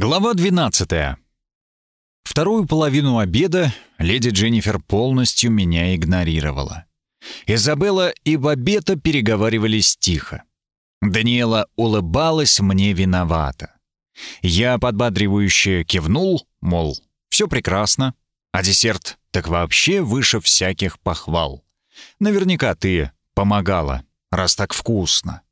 Глава 12. Вторую половину обеда леди Дженнифер полностью меня игнорировала. Изабелла и Бабета переговаривались тихо. Даниэла улыбалась мне виновата. Я подбадривающе кивнул, мол, все прекрасно, а десерт так вообще выше всяких похвал. Наверняка ты помогала, раз так вкусно.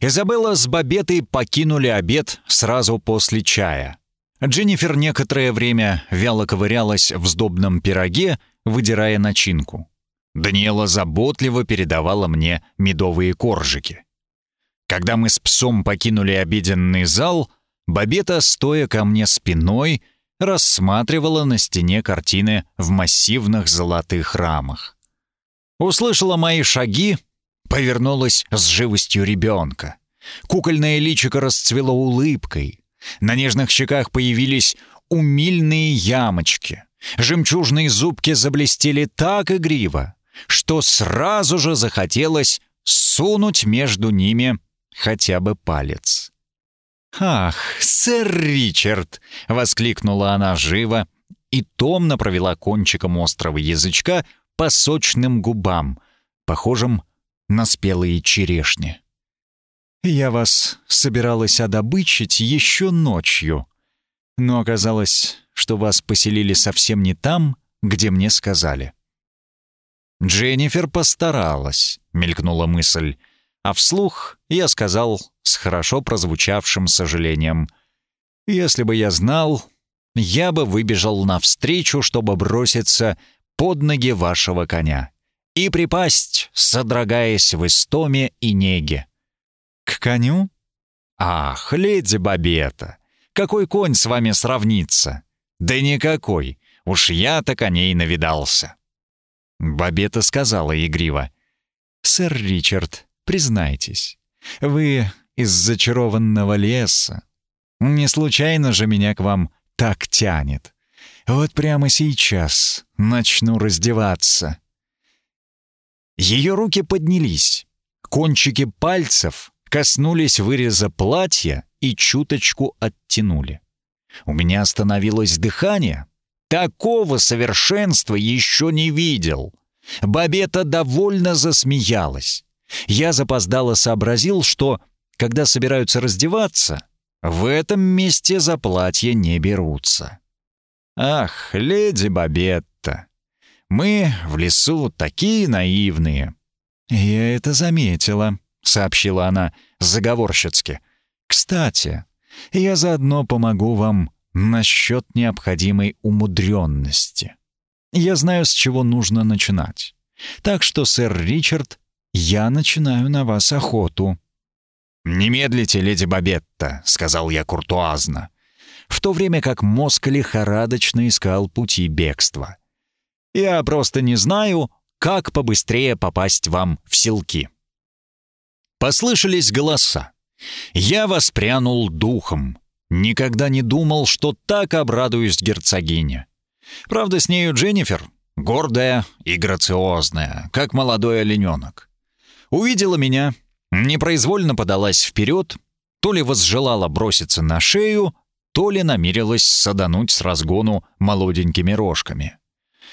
Изабелла с Бабетой покинули обед сразу после чая. Дженнифер некоторое время вяло ковырялась в сдобном пироге, выдирая начинку. Даниэла заботливо передавала мне медовые коржики. Когда мы с псом покинули обеденный зал, Бабета, стоя ко мне спиной, рассматривала на стене картины в массивных золотых рамах. Услышала мои шаги, повернулась с живостью ребенка. Кукольное личико расцвело улыбкой. На нежных щеках появились умильные ямочки. Жемчужные зубки заблестели так игриво, что сразу же захотелось сунуть между ними хотя бы палец. «Ах, сэр Ричард!» — воскликнула она живо и томно провела кончиком острого язычка по сочным губам, похожим на спелые черешни. «Я вас собиралась одобычить еще ночью, но оказалось, что вас поселили совсем не там, где мне сказали». «Дженнифер постаралась», — мелькнула мысль, а вслух я сказал с хорошо прозвучавшим сожалением. «Если бы я знал, я бы выбежал навстречу, чтобы броситься под ноги вашего коня и припасть, содрогаясь в истоме и неге. «К коню?» «Ах, леди Бабета, какой конь с вами сравнится?» «Да никакой, уж я-то коней навидался». Бабета сказала игриво. «Сэр Ричард, признайтесь, вы из зачарованного леса. Не случайно же меня к вам так тянет. Вот прямо сейчас начну раздеваться. Ее руки поднялись. Кончики пальцев коснулись выреза платья и чуточку оттянули. У меня остановилось дыхание. Такого совершенства еще не видел. Бабета довольно засмеялась. Я запоздало сообразил, что, когда собираются раздеваться, в этом месте за платье не берутся. Ах, леди Бабетта, мы в лесу такие наивные». «Я это заметила», — сообщила она заговорщицки. «Кстати, я заодно помогу вам насчет необходимой умудренности. Я знаю, с чего нужно начинать. Так что, сэр Ричард, я начинаю на вас охоту». «Не медлите, леди Бабетта», — сказал я куртуазно, в то время как мозг лихорадочно искал пути бегства. Я просто не знаю, как побыстрее попасть вам в селки». Послышались голоса. Я воспрянул духом. Никогда не думал, что так обрадуюсь герцогине. Правда, с нею Дженнифер, гордая и грациозная, как молодой олененок. Увидела меня, непроизвольно подалась вперед, то ли возжелала броситься на шею, то ли намерилась садануть с разгону молоденькими рожками.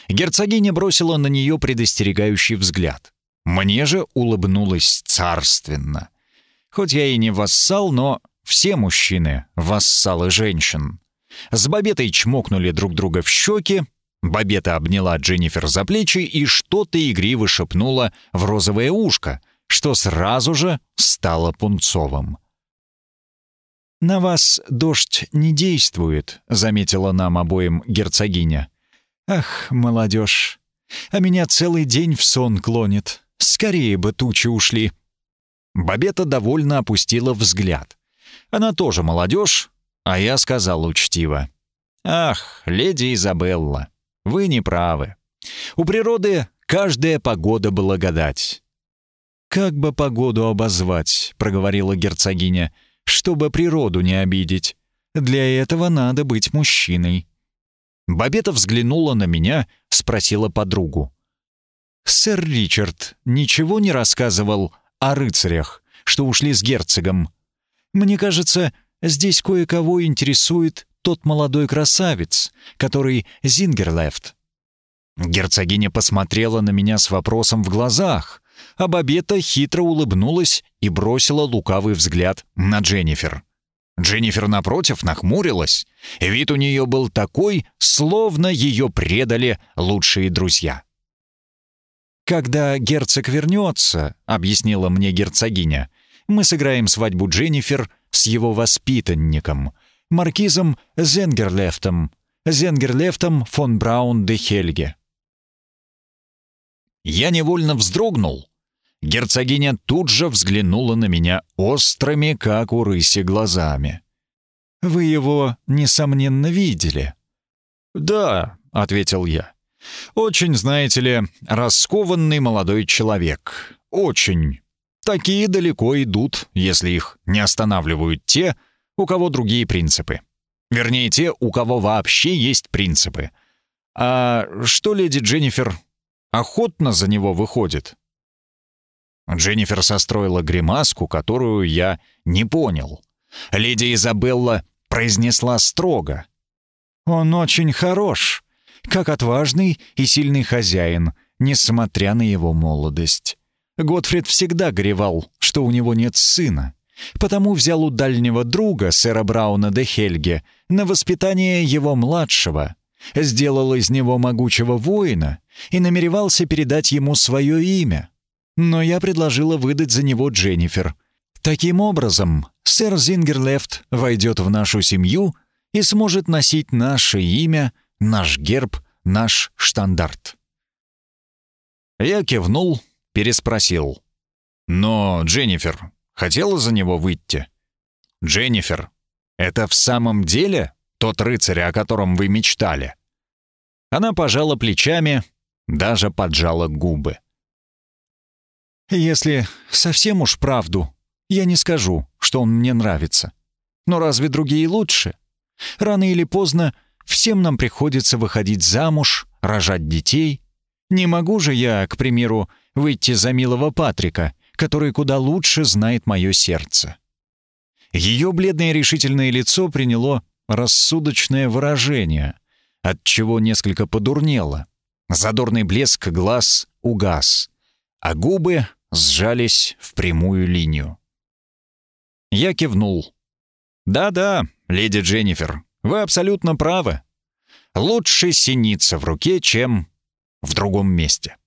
Герцогиня бросила на нее предостерегающий взгляд. Мне же улыбнулась царственно. Хоть я и не вассал, но все мужчины — вассалы женщин. С Бабетой чмокнули друг друга в щеки, Бабета обняла Дженнифер за плечи и что-то игриво шепнула в розовое ушко, что сразу же стало пунцовым. «На вас дождь не действует», — заметила нам обоим герцогиня. Ах, молодежь, а меня целый день в сон клонит. Скорее бы тучи ушли. Бабета довольно опустила взгляд. Она тоже молодежь, а я сказал учтиво. «Ах, леди Изабелла, вы не правы. У природы каждая погода благодать». «Как бы погоду обозвать?» — проговорила герцогиня. «Чтобы природу не обидеть. Для этого надо быть мужчиной». Бабета взглянула на меня, спросила подругу. «Сэр Ричард ничего не рассказывал о рыцарях, что ушли с герцогом? Мне кажется, здесь кое-кого интересует тот молодой красавец, который Зингерлефт». Герцогиня посмотрела на меня с вопросом в глазах, а Бабета хитро улыбнулась и бросила лукавый взгляд на Дженнифер. Дженнифер, напротив, нахмурилась. Вид у нее был такой, словно ее предали лучшие друзья. «Когда герцог вернется», — объяснила мне герцогиня, «мы сыграем свадьбу Дженнифер с его воспитанником, маркизом Зенгерлефтом, Зенгерлефтом фон Браун де Хельге». Я невольно вздрогнул. Герцогиня тут же взглянула на меня острыми, как у рыси, глазами. «Вы его, несомненно, видели?» «Да», — ответил я. «Очень, знаете ли, раскованный молодой человек. Очень. Такие далеко идут, если их не останавливают те, у кого другие принципы. Вернее, те, у кого вообще есть принципы. А что леди Дженнифер охотно за него выходит?» Дженнифер состроила гримаску, которую я не понял. Леди Изабелла произнесла строго. «Он очень хорош, как отважный и сильный хозяин, несмотря на его молодость. Готфрид всегда горевал, что у него нет сына, потому взял у дальнего друга, сэра Брауна де Хельге, на воспитание его младшего, сделал из него могучего воина и намеревался передать ему свое имя. Но я предложила выдать за него Дженнифер. Таким образом, сэр Зингерлефт войдет в нашу семью и сможет носить наше имя, наш герб, наш штандарт. Я кивнул, переспросил. «Но Дженнифер хотела за него выйти?» «Дженнифер, это в самом деле тот рыцарь, о котором вы мечтали?» Она пожала плечами, даже поджала губы. «Если совсем уж правду, я не скажу, что он мне нравится. Но разве другие лучше? Рано или поздно всем нам приходится выходить замуж, рожать детей. Не могу же я, к примеру, выйти за милого Патрика, который куда лучше знает мое сердце». Ее бледное решительное лицо приняло рассудочное выражение, от чего несколько подурнело. Задорный блеск глаз угас, а губы сжались в прямую линию. Я кивнул. «Да-да, леди Дженнифер, вы абсолютно правы. Лучше синица в руке, чем в другом месте».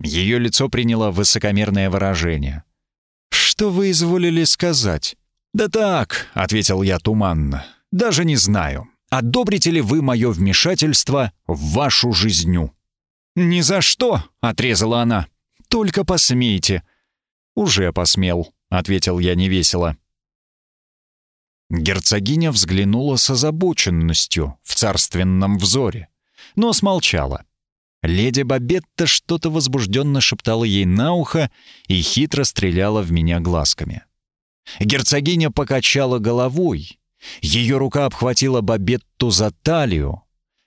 Ее лицо приняло высокомерное выражение. «Что вы изволили сказать?» «Да так», — ответил я туманно, — «даже не знаю, одобрите ли вы мое вмешательство в вашу жизнью». «Ни за что», — отрезала она. Только посмейте». «Уже посмел», — ответил я невесело. Герцогиня взглянула с озабоченностью в царственном взоре, но смолчала. Леди Бабетта что-то возбужденно шептала ей на ухо и хитро стреляла в меня глазками. Герцогиня покачала головой. Ее рука обхватила Бабетту за талию.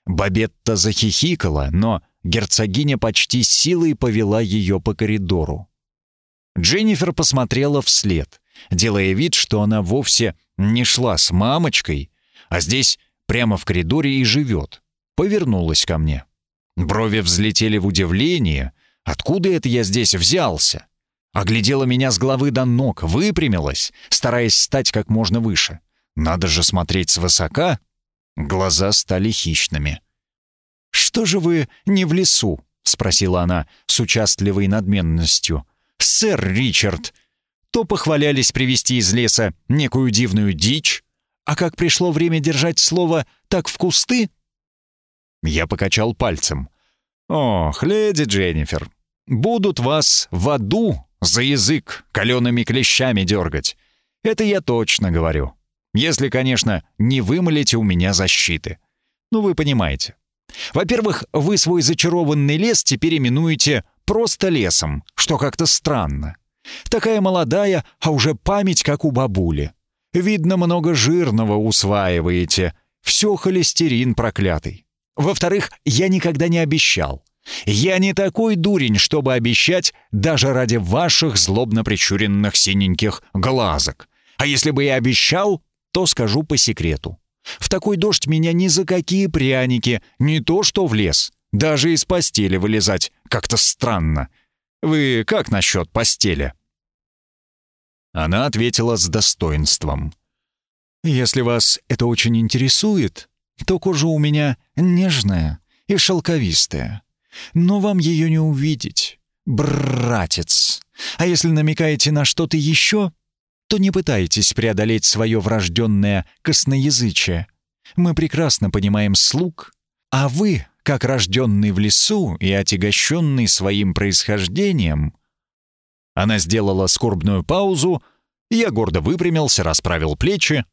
Бабетта захихикала, но герцогиня почти силой повела ее по коридору. Дженнифер посмотрела вслед, делая вид, что она вовсе не шла с мамочкой, а здесь прямо в коридоре и живет. Повернулась ко мне. Брови взлетели в удивление. Откуда это я здесь взялся? Оглядела меня с головы до ног, выпрямилась, стараясь стать как можно выше. Надо же смотреть свысока. Глаза стали хищными. «Что же вы не в лесу?» — спросила она с участливой надменностью. «Сэр Ричард!» То похвалялись привезти из леса некую дивную дичь, а как пришло время держать слово «так в кусты?» Я покачал пальцем. «Ох, леди Дженнифер, будут вас в аду за язык калеными клещами дергать. Это я точно говорю. Если, конечно, не вымолите у меня защиты. Ну, вы понимаете. Во-первых, вы свой зачарованный лес теперь именуете просто лесом, что как-то странно. Такая молодая, а уже память, как у бабули. Видно, много жирного усваиваете. Все холестерин проклятый. Во-вторых, я никогда не обещал. Я не такой дурень, чтобы обещать даже ради ваших злобно прищуренных синеньких глазок. А если бы я обещал, то скажу по секрету. В такой дождь меня ни за какие пряники, не то что в лес, даже из постели вылезать как-то странно. Вы как насчет постели?» Она ответила с достоинством. «Если вас это очень интересует, то кожа у меня нежная и шелковистая. Но вам ее не увидеть, братец. А если намекаете на что-то еще, то не пытайтесь преодолеть свое врожденное косноязычие. Мы прекрасно понимаем слуг, а вы, как рожденный в лесу и отягощенный своим происхождением...» Она сделала скорбную паузу, я гордо выпрямился, расправил плечи,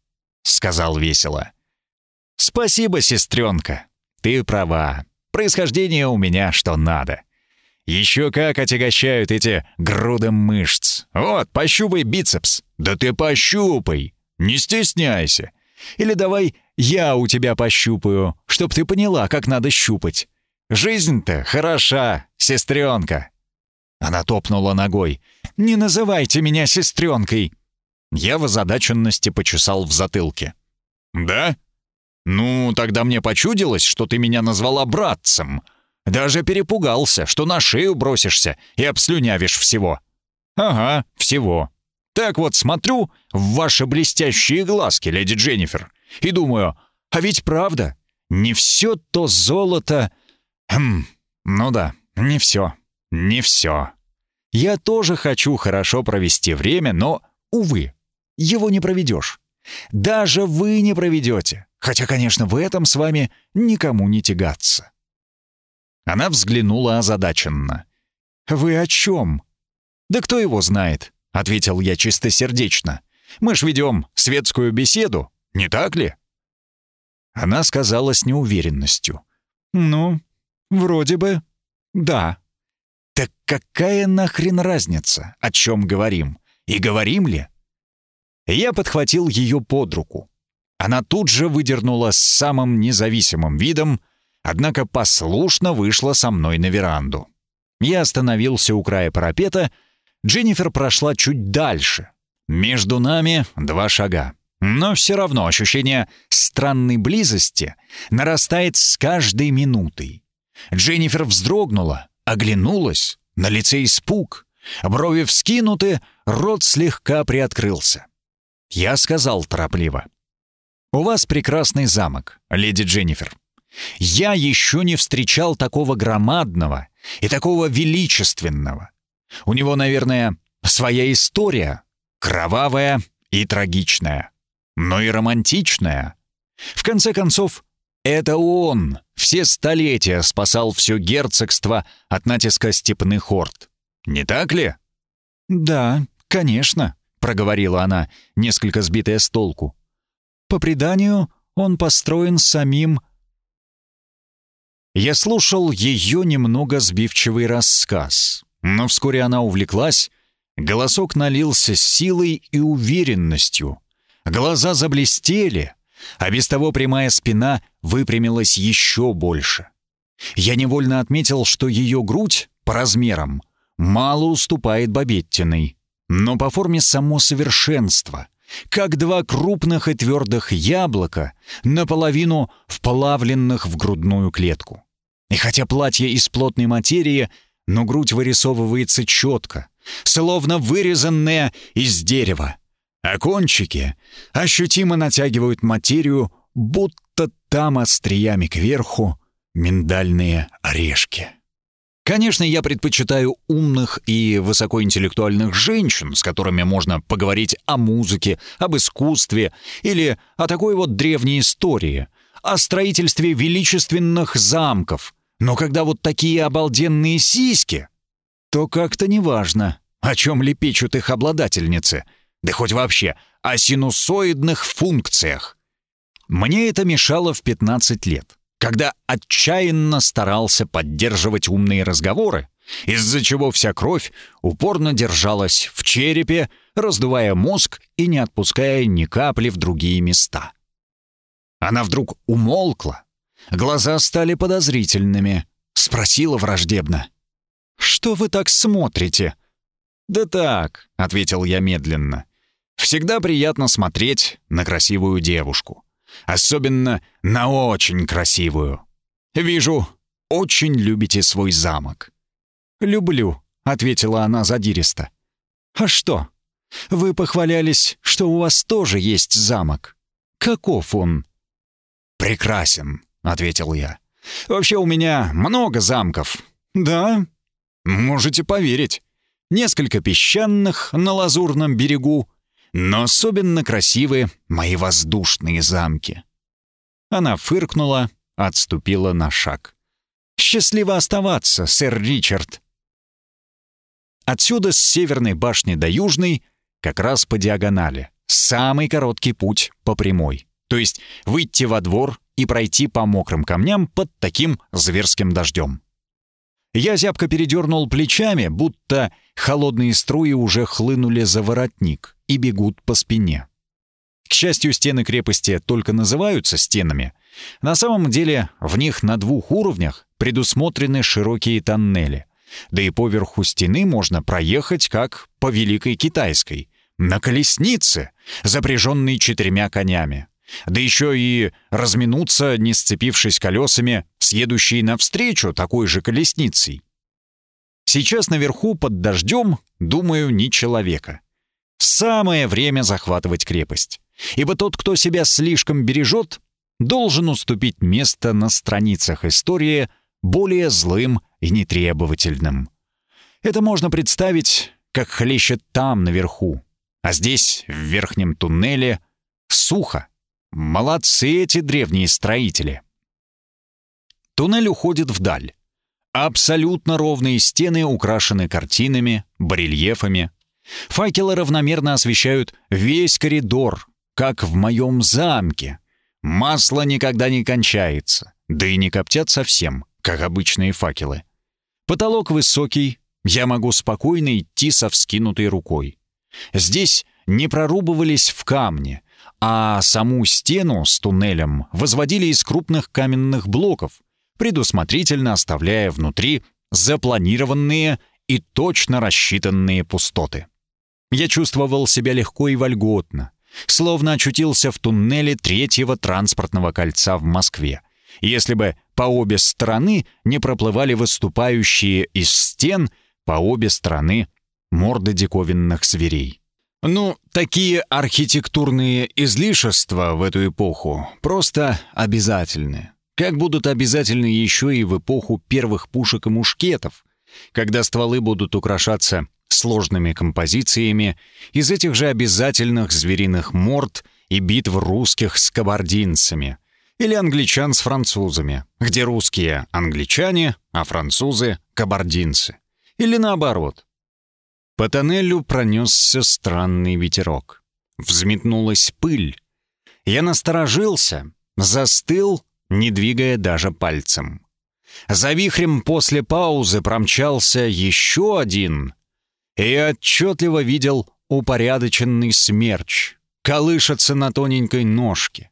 сказал весело. «Спасибо, сестренка. Ты права. Происхождение у меня что надо. Еще как отягощают эти груды мышц. Вот, пощупай бицепс. Да ты пощупай. Не стесняйся. Или давай я у тебя пощупаю, чтоб ты поняла, как надо щупать. Жизнь-то хороша, сестренка. Она топнула ногой. «Не называйте меня сестренкой!» Я в озадаченности почесал в затылке. «Да? Ну, тогда мне почудилось, что ты меня назвала братцем. Даже перепугался, что на шею бросишься и обслюнявишь всего. Ага, всего. Так вот смотрю в ваши блестящие глазки, леди Дженнифер, и думаю, а ведь правда, не все то золото... Хм, ну да, не все, не все. Я тоже хочу хорошо провести время, но, увы, его не проведешь. Даже вы не проведете. Хотя, конечно, в этом с вами никому не тягаться. Она взглянула озадаченно. «Вы о чем?» «Да кто его знает?» — ответил я чистосердечно. «Мы ж ведем светскую беседу, не так ли?» Она сказала с неуверенностью. «Ну, вроде бы, да». «Так какая нахрен разница, о чем говорим? И говорим ли?» Я подхватил ее под руку. Она тут же выдернула с самым независимым видом, однако послушно вышла со мной на веранду. Я остановился у края парапета, Дженнифер прошла чуть дальше. Между нами два шага. Но все равно ощущение странной близости нарастает с каждой минутой. Дженнифер вздрогнула, оглянулась, на лице испуг. Брови вскинуты, рот слегка приоткрылся. Я сказал торопливо. «У вас прекрасный замок, леди Дженнифер. Я еще не встречал такого громадного и такого величественного. У него, наверное, своя история, кровавая и трагичная, но и романтичная. В конце концов, это он все столетия спасал все герцогство от натиска степных орд. Не так ли? «Да, конечно», — проговорила она, несколько сбитая с толку. По преданию, он построен самим... Я слушал ее немного сбивчивый рассказ, но вскоре она увлеклась, голосок налился силой и уверенностью, глаза заблестели, а без того прямая спина выпрямилась еще больше. Я невольно отметил, что ее грудь по размерам мало уступает Бабеттиной, но по форме само совершенство, как два крупных и твердых яблока, наполовину вплавленных в грудную клетку. И хотя платье из плотной материи, но грудь вырисовывается четко, словно вырезанная из дерева, а кончики ощутимо натягивают материю, будто там остриями кверху миндальные орешки. Конечно, я предпочитаю умных и высокоинтеллектуальных женщин, с которыми можно поговорить о музыке, об искусстве или о такой вот древней истории, о строительстве величественных замков. Но когда вот такие обалденные сиськи, то как-то неважно, о чем лепечут их обладательницы, да хоть вообще о синусоидных функциях. Мне это мешало в 15 лет когда отчаянно старался поддерживать умные разговоры, из-за чего вся кровь упорно держалась в черепе, раздувая мозг и не отпуская ни капли в другие места. Она вдруг умолкла, глаза стали подозрительными, спросила враждебно. «Что вы так смотрите?» «Да так», — ответил я медленно. Всегда приятно смотреть на красивую девушку. Особенно на очень красивую. Вижу, очень любите свой замок». «Люблю», — ответила она задиристо. «А что? Вы похвалялись, что у вас тоже есть замок. Каков он?» «Прекрасен», — ответил я. «Вообще у меня много замков». «Да?» «Можете поверить. Несколько песчаных на лазурном берегу, но особенно красивые мои воздушные замки». Она фыркнула, отступила на шаг. «Счастливо оставаться, сэр Ричард!» Отсюда с северной башни до южной как раз по диагонали. Самый короткий путь по прямой. То есть выйти во двор и пройти по мокрым камням под таким зверским дождем. Я зябко передернул плечами, будто холодные струи уже хлынули за воротник и бегут по спине. К счастью, стены крепости только называются стенами. На самом деле в них на двух уровнях предусмотрены широкие тоннели. Да и поверху стены можно проехать, как по Великой Китайской, на колеснице, запряженной четырьмя конями. Да еще и разминуться, не сцепившись колесами, с едущей навстречу такой же колесницей. Сейчас наверху под дождем, думаю, ни человека. Самое время захватывать крепость. Ибо тот, кто себя слишком бережет, должен уступить место на страницах истории более злым и нетребовательным. Это можно представить, как хлещет там, наверху. А здесь, в верхнем туннеле, сухо. Молодцы эти древние строители. Туннель уходит вдаль. Абсолютно ровные стены украшены картинами, барельефами. Факелы равномерно освещают весь коридор, как в моем замке. Масло никогда не кончается, да и не коптят совсем, как обычные факелы. Потолок высокий, я могу спокойно идти со вскинутой рукой. Здесь не прорубывались в камне, а саму стену с туннелем возводили из крупных каменных блоков, предусмотрительно оставляя внутри запланированные и точно рассчитанные пустоты. Я чувствовал себя легко и вольготно, словно очутился в туннеле третьего транспортного кольца в Москве, если бы по обе стороны не проплывали выступающие из стен по обе стороны морды диковинных зверей. Ну, такие архитектурные излишества в эту эпоху просто обязательны. Как будут обязательны еще и в эпоху первых пушек и мушкетов, когда стволы будут украшаться сложными композициями из этих же обязательных звериных морд и битв русских с кабардинцами, или англичан с французами, где русские — англичане, а французы — кабардинцы. Или наоборот. По тоннелю пронесся странный ветерок. Взметнулась пыль. Я насторожился, застыл, не двигая даже пальцем. За вихрем после паузы промчался еще один, и отчетливо видел упорядоченный смерч, колышется на тоненькой ножке.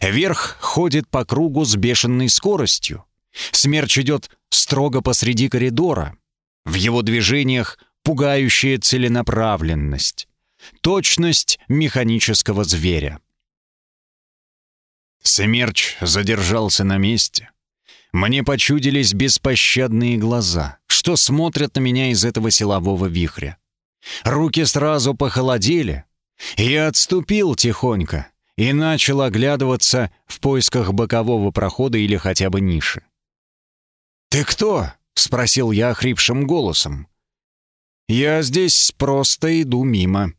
Вверх ходит по кругу с бешеной скоростью. Смерч идет строго посреди коридора. В его движениях пугающая целенаправленность, точность механического зверя. Смерч задержался на месте. Мне почудились беспощадные глаза, что смотрят на меня из этого силового вихря. Руки сразу похолодели. Я отступил тихонько и начал оглядываться в поисках бокового прохода или хотя бы ниши. «Ты кто?» — спросил я охрипшим голосом. «Я здесь просто иду мимо».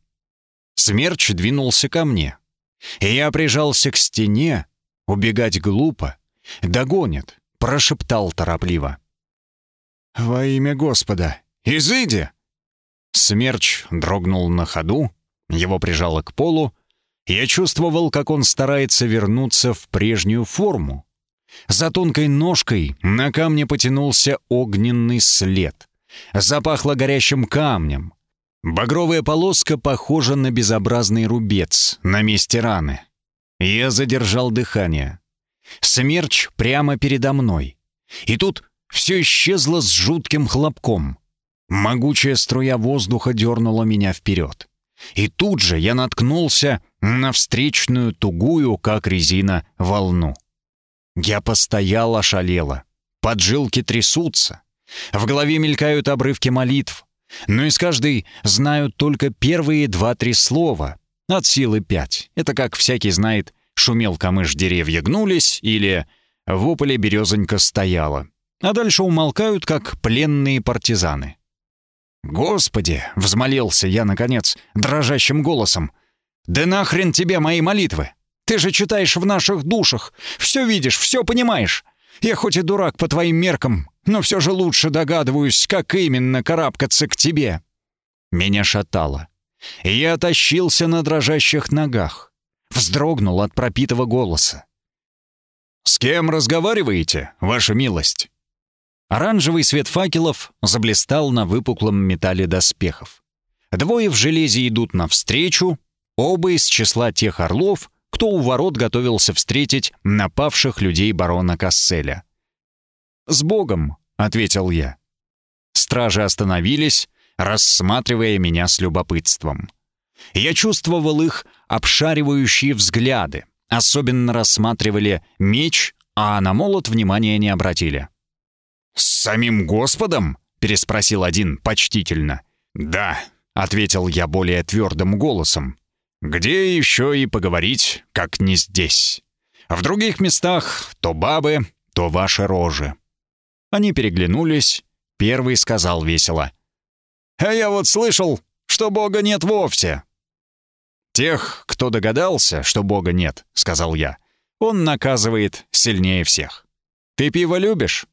Смерч двинулся ко мне. Я прижался к стене. Убегать глупо. Догонит прошептал торопливо. «Во имя Господа! Изыди!» Смерч дрогнул на ходу, его прижало к полу. Я чувствовал, как он старается вернуться в прежнюю форму. За тонкой ножкой на камне потянулся огненный след. Запахло горящим камнем. Багровая полоска похожа на безобразный рубец на месте раны. Я задержал дыхание. Смерч прямо передо мной. И тут все исчезло с жутким хлопком. Могучая струя воздуха дернула меня вперед. И тут же я наткнулся на встречную тугую, как резина, волну. Я постоял ошалело. Поджилки трясутся. В голове мелькают обрывки молитв. Но из каждой знаю только первые два-три слова. От силы пять. Это как всякий знает «шумел камыш, деревья гнулись» или «в ополе березонька стояла». А дальше умолкают, как пленные партизаны. «Господи!» — взмолился я, наконец, дрожащим голосом. «Да нахрен тебе мои молитвы! Ты же читаешь в наших душах, все видишь, все понимаешь. Я хоть и дурак по твоим меркам, но все же лучше догадываюсь, как именно карабкаться к тебе». Меня шатало. Я тащился на дрожащих ногах. Вздрогнул от пропитого голоса. «С кем разговариваете, ваша милость?» Оранжевый свет факелов заблистал на выпуклом металле доспехов. Двое в железе идут навстречу, оба из числа тех орлов, кто у ворот готовился встретить напавших людей барона Касселя. «С Богом!» — ответил я. Стражи остановились, рассматривая меня с любопытством. Я чувствовал их обшаривающие взгляды, особенно рассматривали меч, а на молот внимания не обратили. «С самим Господом?» — переспросил один почтительно. «Да», — ответил я более твердым голосом. «Где еще и поговорить, как не здесь? В других местах то бабы, то ваши рожи». Они переглянулись. Первый сказал весело. «А я вот слышал, что Бога нет вовсе». «Тех, кто догадался, что Бога нет», — сказал я, — «он наказывает сильнее всех. Ты пиво любишь?»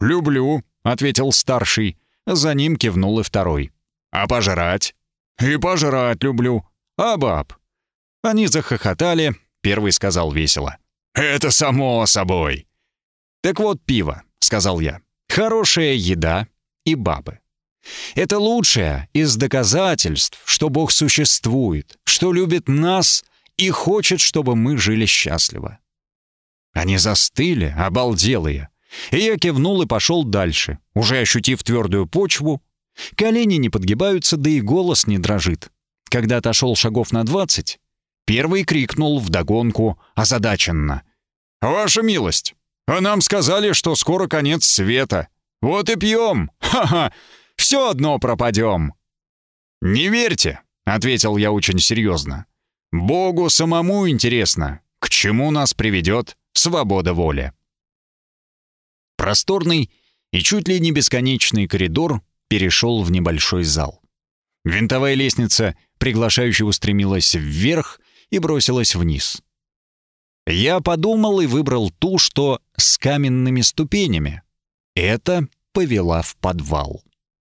«Люблю», — ответил старший. За ним кивнул и второй. «А пожрать?» «И пожрать люблю. А баб?» Они захохотали, первый сказал весело. «Это само собой». «Так вот пиво», — сказал я. «Хорошая еда и бабы. Это лучшее из доказательств, что Бог существует, что любит нас и хочет, чтобы мы жили счастливо». Они застыли, обалделые. И я кивнул и пошел дальше, уже ощутив твердую почву. Колени не подгибаются, да и голос не дрожит. Когда отошел шагов на двадцать, первый крикнул вдогонку озадаченно. «Ваша милость, а нам сказали, что скоро конец света. Вот и пьем! Ха-ха! Все одно пропадем!» «Не верьте!» — ответил я очень серьезно. «Богу самому интересно, к чему нас приведет свобода воли». Просторный и чуть ли не бесконечный коридор перешел в небольшой зал. Винтовая лестница приглашающе устремилась вверх и бросилась вниз. Я подумал и выбрал ту, что с каменными ступенями. Это повела в подвал.